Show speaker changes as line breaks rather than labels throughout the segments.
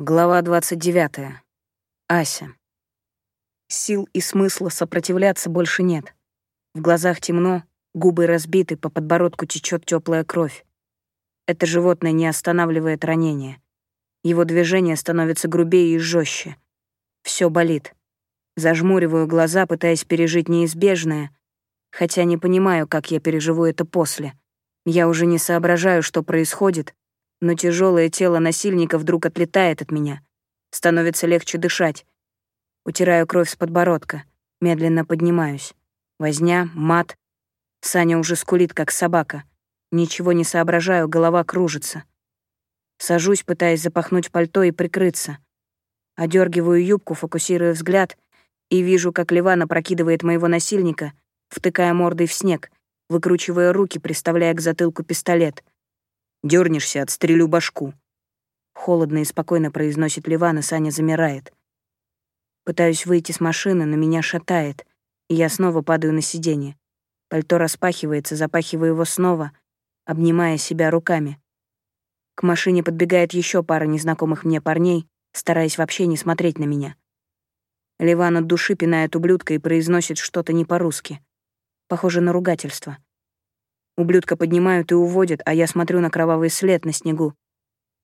Глава 29. Ася. Сил и смысла сопротивляться больше нет. В глазах темно, губы разбиты, по подбородку течет теплая кровь. Это животное не останавливает ранение. Его движение становится грубее и жестче. Все болит. Зажмуриваю глаза, пытаясь пережить неизбежное, хотя не понимаю, как я переживу это после. Я уже не соображаю, что происходит, но тяжелое тело насильника вдруг отлетает от меня. Становится легче дышать. Утираю кровь с подбородка, медленно поднимаюсь. Возня, мат. Саня уже скулит, как собака. Ничего не соображаю, голова кружится. Сажусь, пытаясь запахнуть пальто и прикрыться. Одергиваю юбку, фокусируя взгляд, и вижу, как Ливана прокидывает моего насильника, втыкая мордой в снег, выкручивая руки, приставляя к затылку пистолет — Дернешься, отстрелю башку. Холодно и спокойно произносит Ливан, и Саня замирает. Пытаюсь выйти с машины, но меня шатает, и я снова падаю на сиденье. Пальто распахивается, запахиваю его снова, обнимая себя руками. К машине подбегает еще пара незнакомых мне парней, стараясь вообще не смотреть на меня. Ливан от души пинает ублюдка и произносит что-то не по-русски. Похоже на ругательство. Ублюдка поднимают и уводят, а я смотрю на кровавый след на снегу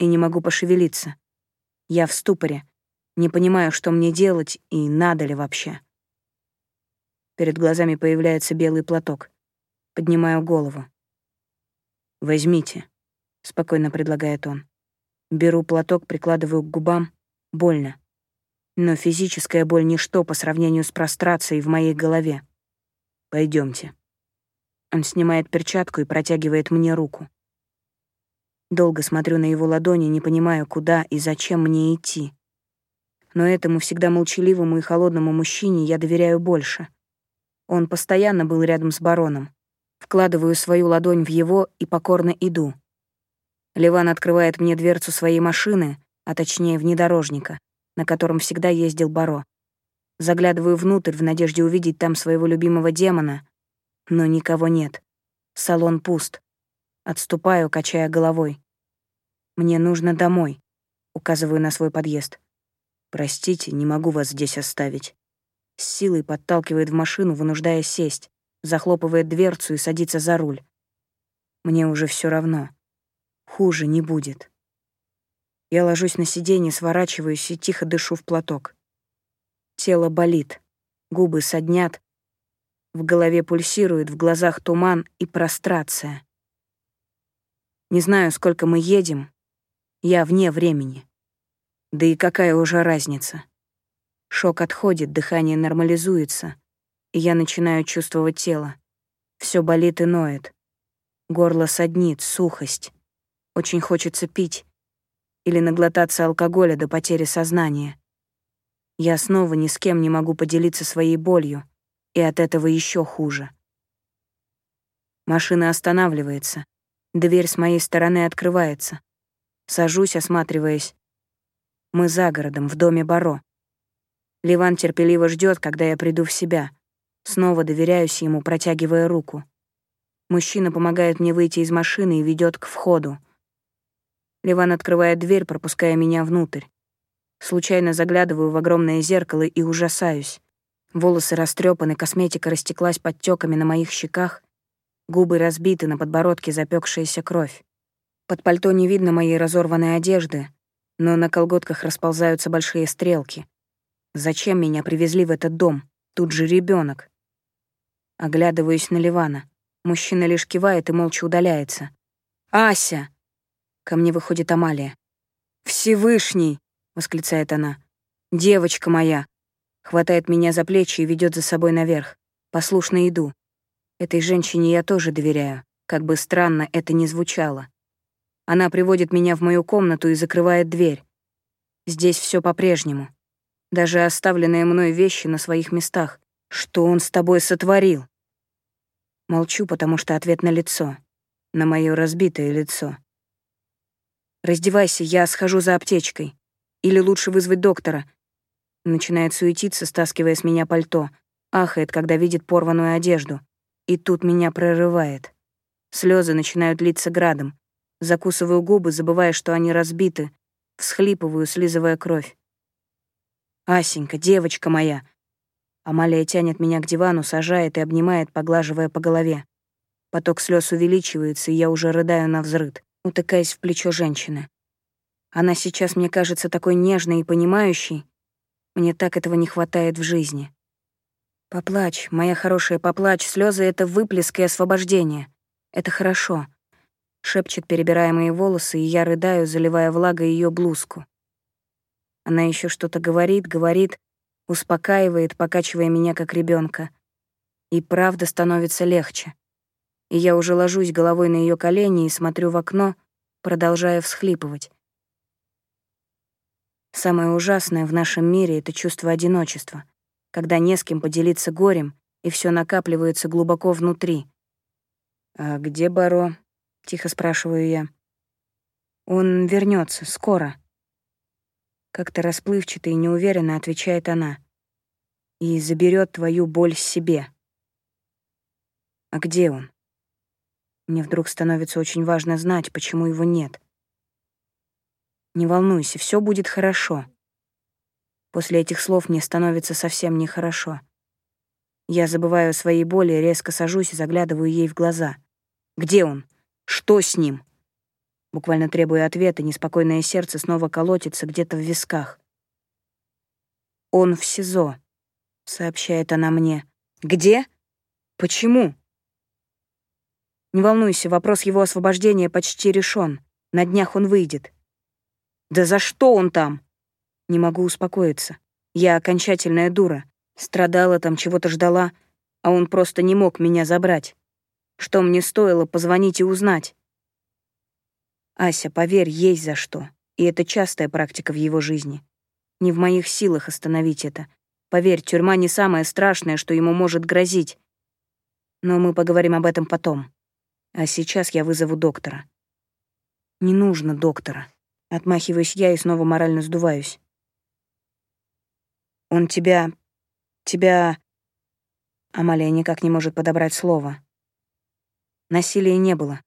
и не могу пошевелиться. Я в ступоре, не понимаю, что мне делать и надо ли вообще. Перед глазами появляется белый платок. Поднимаю голову. «Возьмите», — спокойно предлагает он. Беру платок, прикладываю к губам. Больно. Но физическая боль — ничто по сравнению с прострацией в моей голове. Пойдемте. Он снимает перчатку и протягивает мне руку. Долго смотрю на его ладони, не понимаю, куда и зачем мне идти. Но этому всегда молчаливому и холодному мужчине я доверяю больше. Он постоянно был рядом с бароном. Вкладываю свою ладонь в его и покорно иду. Ливан открывает мне дверцу своей машины, а точнее внедорожника, на котором всегда ездил Баро. Заглядываю внутрь в надежде увидеть там своего любимого демона, но никого нет. Салон пуст. Отступаю, качая головой. Мне нужно домой. Указываю на свой подъезд. Простите, не могу вас здесь оставить. С силой подталкивает в машину, вынуждая сесть, захлопывает дверцу и садится за руль. Мне уже все равно. Хуже не будет. Я ложусь на сиденье, сворачиваюсь и тихо дышу в платок. Тело болит, губы соднят, в голове пульсирует, в глазах туман и прострация. Не знаю, сколько мы едем. Я вне времени. Да и какая уже разница? Шок отходит, дыхание нормализуется, и я начинаю чувствовать тело. Все болит и ноет. Горло саднит, сухость. Очень хочется пить или наглотаться алкоголя до потери сознания. Я снова ни с кем не могу поделиться своей болью, и от этого еще хуже. Машина останавливается. Дверь с моей стороны открывается. Сажусь, осматриваясь. Мы за городом, в доме Баро. Ливан терпеливо ждет, когда я приду в себя. Снова доверяюсь ему, протягивая руку. Мужчина помогает мне выйти из машины и ведет к входу. Ливан открывает дверь, пропуская меня внутрь. Случайно заглядываю в огромное зеркало и ужасаюсь. Волосы растрепаны, косметика растеклась подтеками на моих щеках, губы разбиты, на подбородке запекшаяся кровь. Под пальто не видно моей разорванной одежды, но на колготках расползаются большие стрелки. Зачем меня привезли в этот дом? Тут же ребенок. Оглядываюсь на Ливана. Мужчина лишь кивает и молча удаляется. «Ася!» Ко мне выходит Амалия. «Всевышний!» — восклицает она. «Девочка моя, Хватает меня за плечи и ведет за собой наверх. Послушно иду. Этой женщине я тоже доверяю, как бы странно это ни звучало. Она приводит меня в мою комнату и закрывает дверь. Здесь все по-прежнему. Даже оставленные мной вещи на своих местах. Что он с тобой сотворил? Молчу, потому что ответ на лицо. На мое разбитое лицо. Раздевайся, я схожу за аптечкой. Или лучше вызвать доктора. Начинает суетиться, стаскивая с меня пальто. Ахает, когда видит порванную одежду. И тут меня прорывает. Слезы начинают литься градом. Закусываю губы, забывая, что они разбиты. всхлипываю, слизывая кровь. «Асенька, девочка моя!» Амалия тянет меня к дивану, сажает и обнимает, поглаживая по голове. Поток слез увеличивается, и я уже рыдаю на взрыд, утыкаясь в плечо женщины. Она сейчас мне кажется такой нежной и понимающей. Мне так этого не хватает в жизни. Поплачь, моя хорошая, поплачь. Слезы — это выплеск и освобождение. Это хорошо. Шепчет, перебирая мои волосы, и я рыдаю, заливая влагой ее блузку. Она еще что-то говорит, говорит, успокаивает, покачивая меня как ребенка. И правда становится легче. И я уже ложусь головой на ее колени и смотрю в окно, продолжая всхлипывать. Самое ужасное в нашем мире — это чувство одиночества, когда не с кем поделиться горем, и все накапливается глубоко внутри. «А где Баро?» — тихо спрашиваю я. «Он вернется скоро». Как-то расплывчато и неуверенно отвечает она. «И заберет твою боль себе». «А где он?» Мне вдруг становится очень важно знать, почему его нет. Не волнуйся, все будет хорошо. После этих слов мне становится совсем нехорошо. Я забываю о своей боли, резко сажусь и заглядываю ей в глаза. Где он? Что с ним? Буквально требуя ответа, неспокойное сердце снова колотится где-то в висках. «Он в СИЗО», — сообщает она мне. «Где? Почему?» Не волнуйся, вопрос его освобождения почти решен. На днях он выйдет. Да за что он там? Не могу успокоиться. Я окончательная дура. Страдала там, чего-то ждала, а он просто не мог меня забрать. Что мне стоило позвонить и узнать? Ася, поверь, есть за что. И это частая практика в его жизни. Не в моих силах остановить это. Поверь, тюрьма не самое страшное, что ему может грозить. Но мы поговорим об этом потом. А сейчас я вызову доктора. Не нужно доктора. Отмахиваюсь я и снова морально сдуваюсь. Он тебя... тебя... Амалия никак не может подобрать слово. Насилия не было.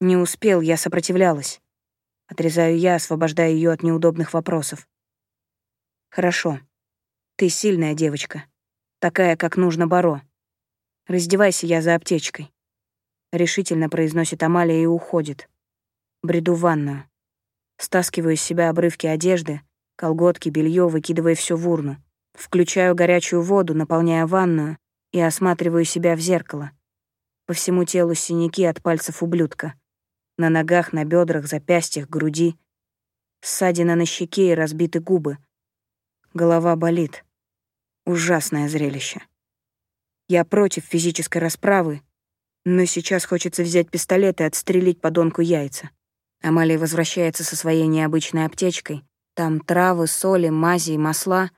Не успел, я сопротивлялась. Отрезаю я, освобождая ее от неудобных вопросов. Хорошо. Ты сильная девочка. Такая, как нужно Баро. Раздевайся я за аптечкой. Решительно произносит Амалия и уходит. Бреду в ванную. Стаскиваю с себя обрывки одежды, колготки, белье, выкидывая все в урну. Включаю горячую воду, наполняя ванную, и осматриваю себя в зеркало. По всему телу синяки от пальцев ублюдка. На ногах, на бедрах, запястьях, груди. Ссадина на щеке и разбиты губы. Голова болит. Ужасное зрелище. Я против физической расправы, но сейчас хочется взять пистолет и отстрелить подонку яйца. Амалия возвращается со своей необычной аптечкой. Там травы, соли, мази и масла.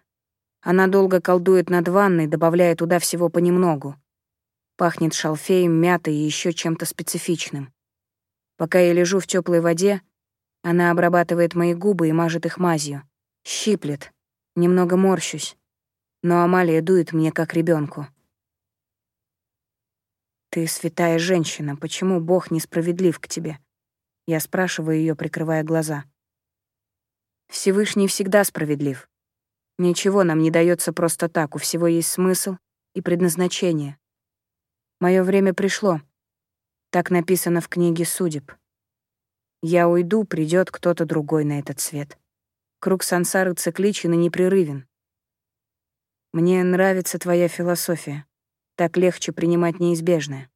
Она долго колдует над ванной, добавляя туда всего понемногу. Пахнет шалфеем, мятой и еще чем-то специфичным. Пока я лежу в теплой воде, она обрабатывает мои губы и мажет их мазью. Щиплет. Немного морщусь. Но Амалия дует мне как ребенку. «Ты святая женщина, почему Бог несправедлив к тебе?» Я спрашиваю ее, прикрывая глаза. Всевышний всегда справедлив. Ничего нам не дается просто так, у всего есть смысл и предназначение. Мое время пришло. Так написано в книге судеб. Я уйду, придет кто-то другой на этот свет. Круг сансары цикличен и непрерывен. Мне нравится твоя философия. Так легче принимать неизбежное.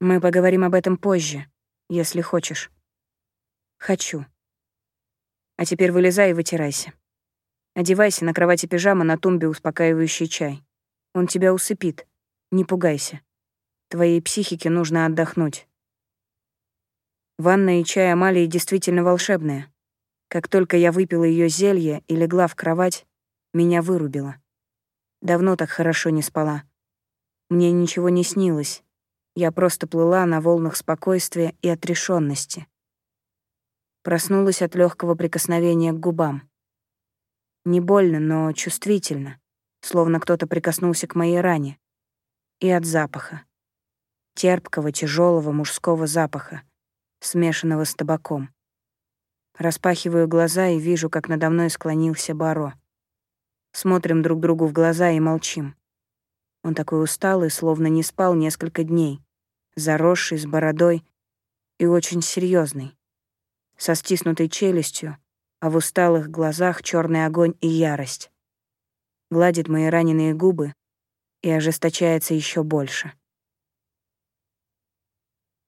Мы поговорим об этом позже, если хочешь. Хочу. А теперь вылезай и вытирайся. Одевайся, на кровати пижама, на тумбе успокаивающий чай. Он тебя усыпит. Не пугайся. Твоей психике нужно отдохнуть. Ванна и чай Амалии действительно волшебные. Как только я выпила ее зелье и легла в кровать, меня вырубило. Давно так хорошо не спала. Мне ничего не снилось. Я просто плыла на волнах спокойствия и отрешенности. Проснулась от легкого прикосновения к губам. Не больно, но чувствительно, словно кто-то прикоснулся к моей ране. И от запаха. Терпкого, тяжелого мужского запаха, смешанного с табаком. Распахиваю глаза и вижу, как надо мной склонился Баро. Смотрим друг другу в глаза и молчим. Он такой усталый, словно не спал несколько дней, заросший, с бородой и очень серьезный, со стиснутой челюстью, а в усталых глазах черный огонь и ярость. Гладит мои раненые губы и ожесточается еще больше.